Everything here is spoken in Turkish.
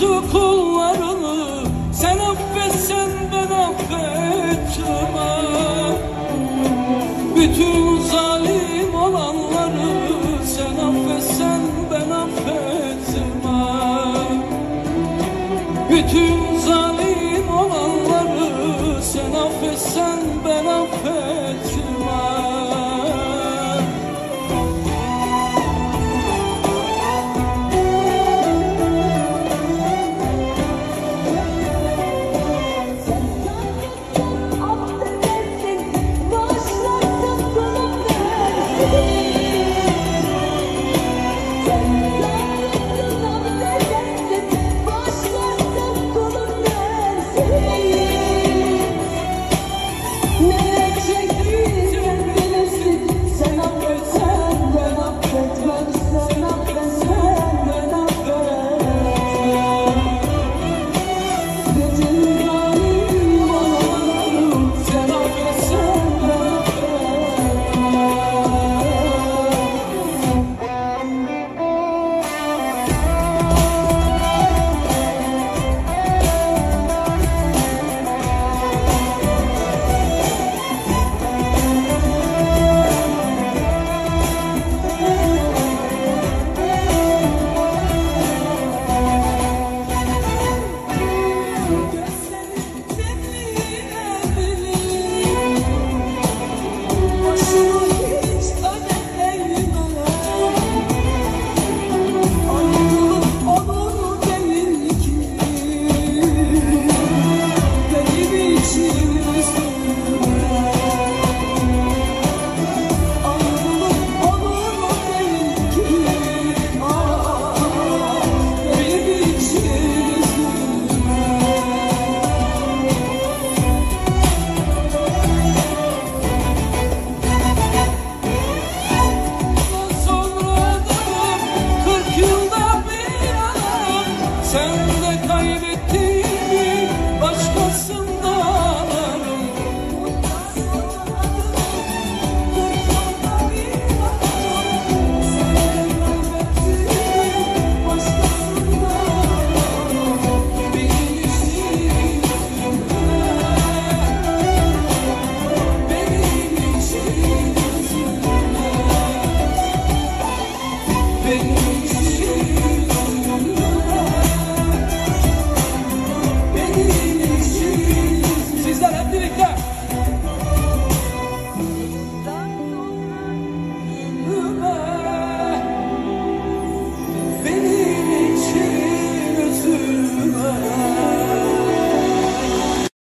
kötü kullarını